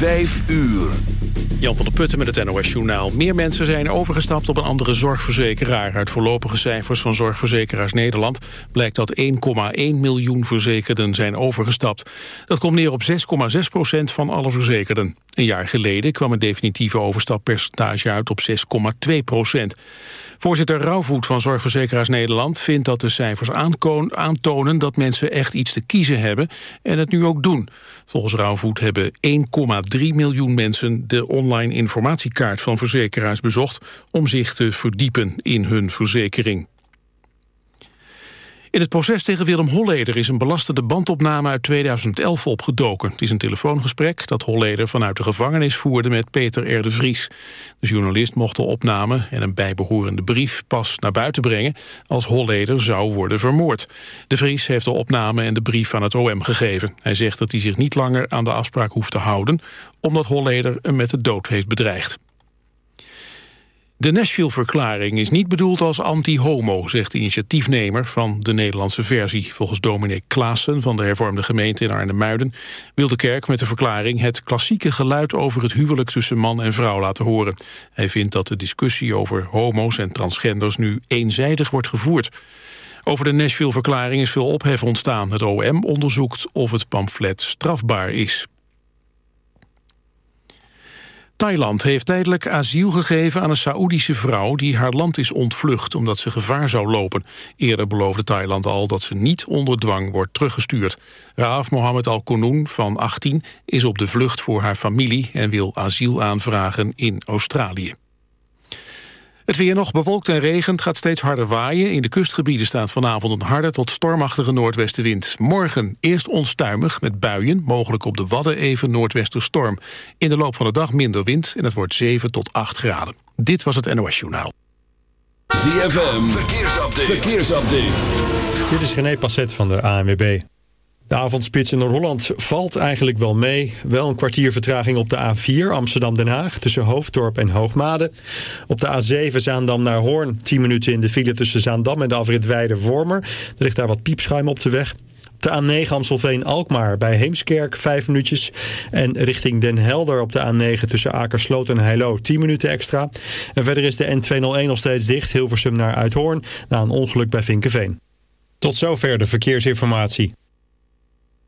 5 uur. Jan van der Putten met het NOS-journaal. Meer mensen zijn overgestapt op een andere zorgverzekeraar. Uit voorlopige cijfers van Zorgverzekeraars Nederland... blijkt dat 1,1 miljoen verzekerden zijn overgestapt. Dat komt neer op 6,6 procent van alle verzekerden. Een jaar geleden kwam het definitieve overstappercentage uit op 6,2 procent. Voorzitter Rauwvoet van Zorgverzekeraars Nederland vindt dat de cijfers aantonen dat mensen echt iets te kiezen hebben en het nu ook doen. Volgens Rauwvoet hebben 1,3 miljoen mensen de online informatiekaart van verzekeraars bezocht om zich te verdiepen in hun verzekering. In het proces tegen Willem Holleder is een belastende bandopname uit 2011 opgedoken. Het is een telefoongesprek dat Holleder vanuit de gevangenis voerde met Peter R. de Vries. De journalist mocht de opname en een bijbehorende brief pas naar buiten brengen als Holleder zou worden vermoord. De Vries heeft de opname en de brief aan het OM gegeven. Hij zegt dat hij zich niet langer aan de afspraak hoeft te houden omdat Holleder hem met de dood heeft bedreigd. De Nashville-verklaring is niet bedoeld als anti-homo... zegt de initiatiefnemer van de Nederlandse versie. Volgens dominee Klaassen van de hervormde gemeente in Arnhem-Muiden... wil de kerk met de verklaring het klassieke geluid... over het huwelijk tussen man en vrouw laten horen. Hij vindt dat de discussie over homo's en transgenders... nu eenzijdig wordt gevoerd. Over de Nashville-verklaring is veel ophef ontstaan. Het OM onderzoekt of het pamflet strafbaar is. Thailand heeft tijdelijk asiel gegeven aan een Saoedische vrouw... die haar land is ontvlucht omdat ze gevaar zou lopen. Eerder beloofde Thailand al dat ze niet onder dwang wordt teruggestuurd. Raaf Mohammed Al-Konoun van 18 is op de vlucht voor haar familie... en wil asiel aanvragen in Australië. Het weer nog bewolkt en regent gaat steeds harder waaien. In de kustgebieden staat vanavond een harde tot stormachtige noordwestenwind. Morgen eerst onstuimig met buien, mogelijk op de Wadden even noordwesterstorm. In de loop van de dag minder wind en het wordt 7 tot 8 graden. Dit was het NOS Journaal. ZFM, verkeersupdate. verkeersupdate. Dit is René Passet van de ANWB. De avondspits in Noord-Holland valt eigenlijk wel mee. Wel een kwartier vertraging op de A4 Amsterdam-Den Haag... tussen Hoofddorp en Hoogmade. Op de A7 Zaandam naar Hoorn. 10 minuten in de file tussen Zaandam en de afrit Weide-Wormer. Er ligt daar wat piepschuim op de weg. De A9 Amstelveen-Alkmaar bij Heemskerk 5 minuutjes. En richting Den Helder op de A9 tussen Akersloot en Heilo 10 minuten extra. En verder is de N201 nog steeds dicht. Hilversum naar Uithoorn na een ongeluk bij Vinkenveen. Tot zover de verkeersinformatie.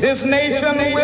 this nation will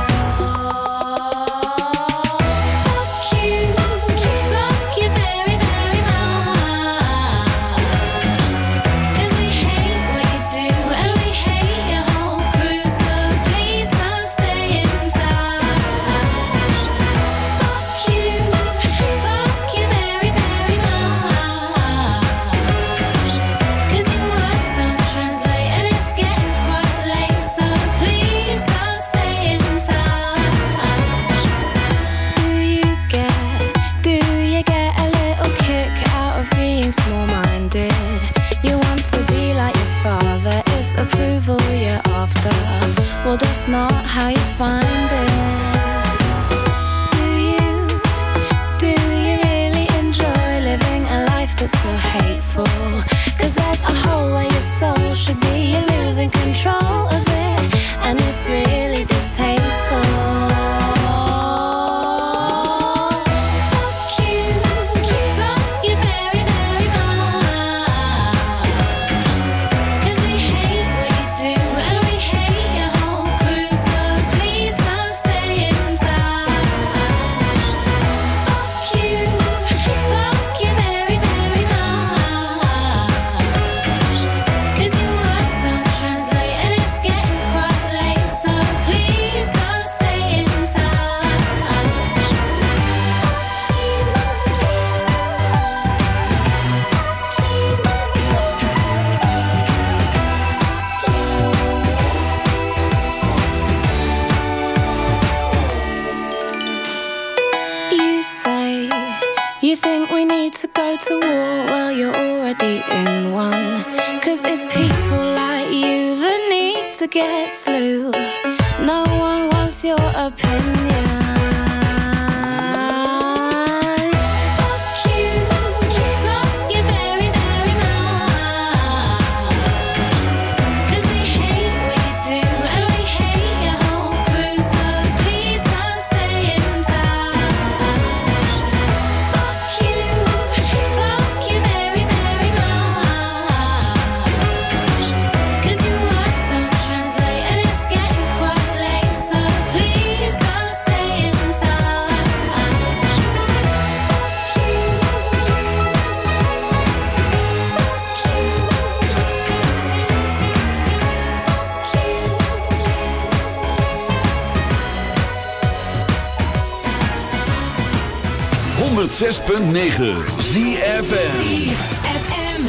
6.9, ZFM ZFM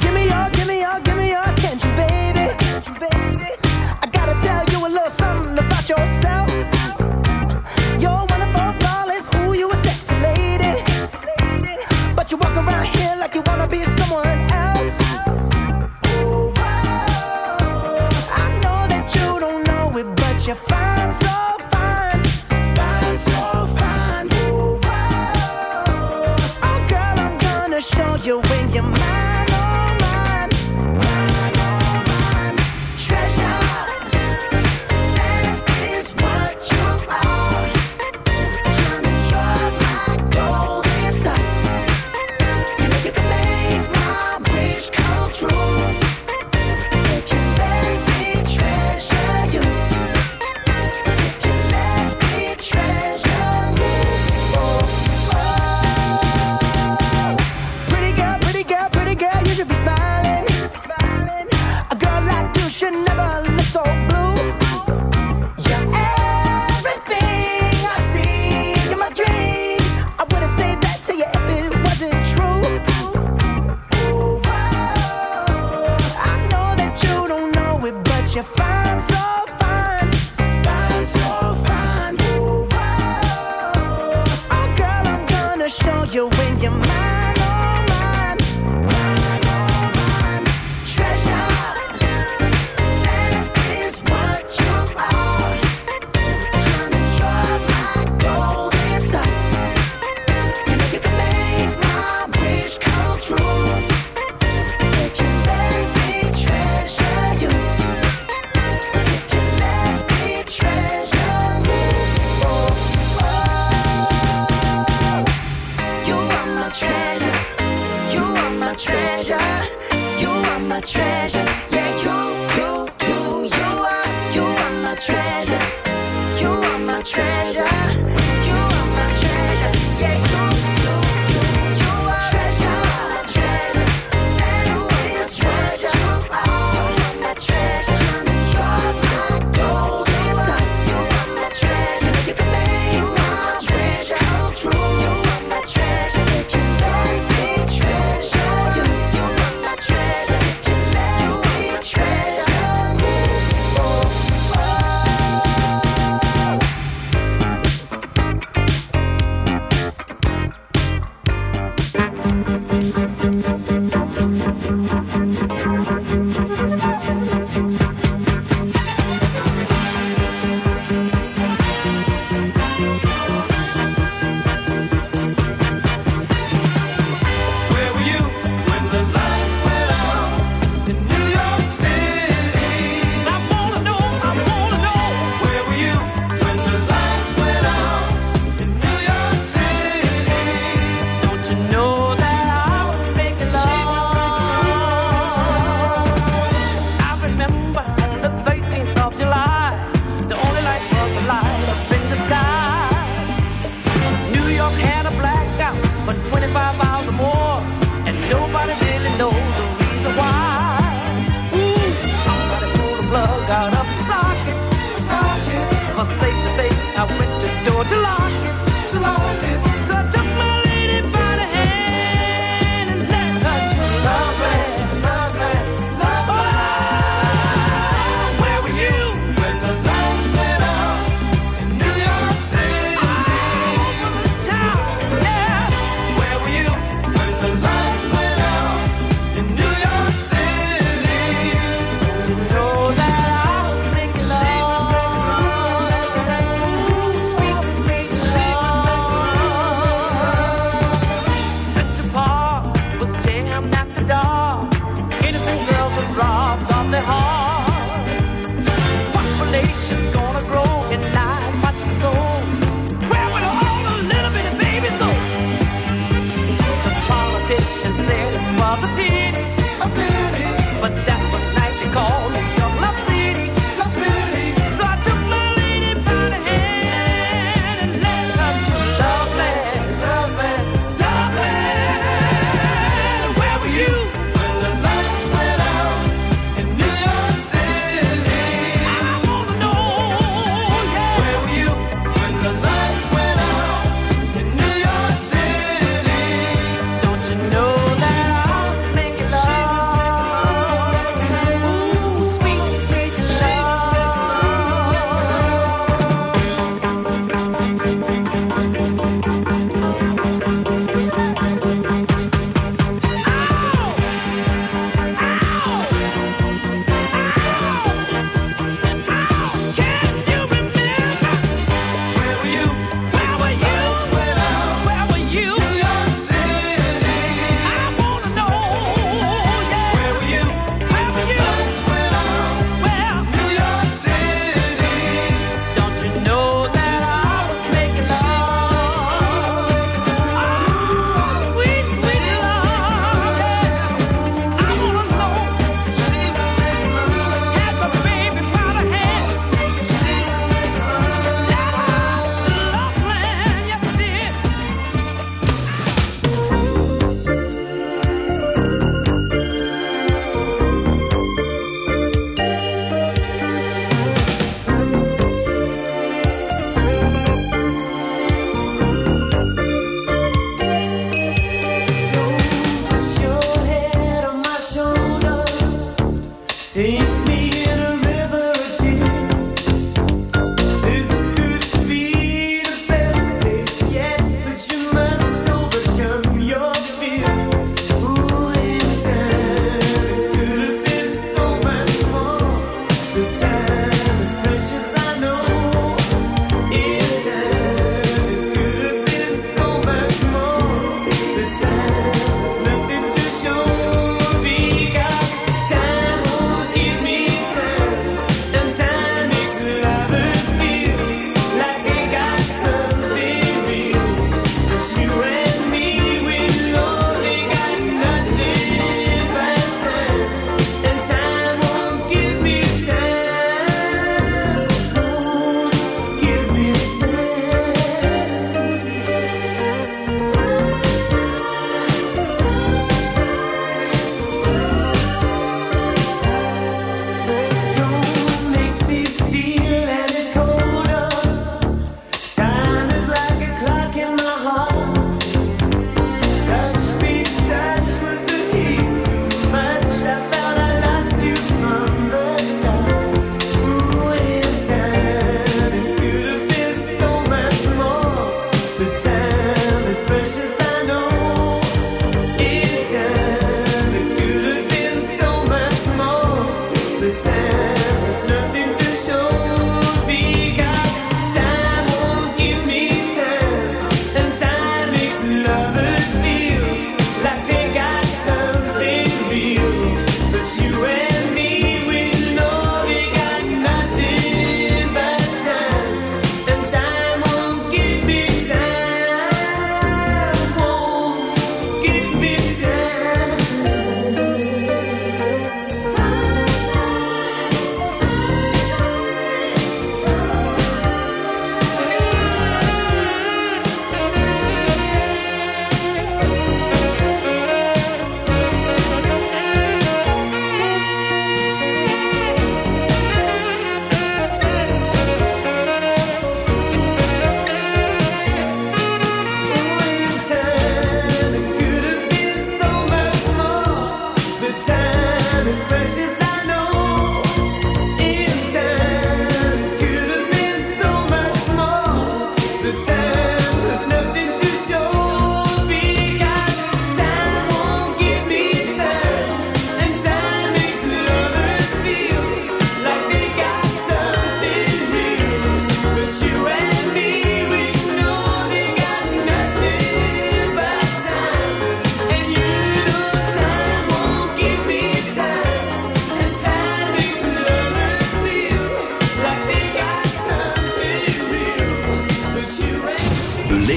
Give your, give me your, give me your attention baby. I gotta tell you a little something about yourself.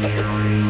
Mary.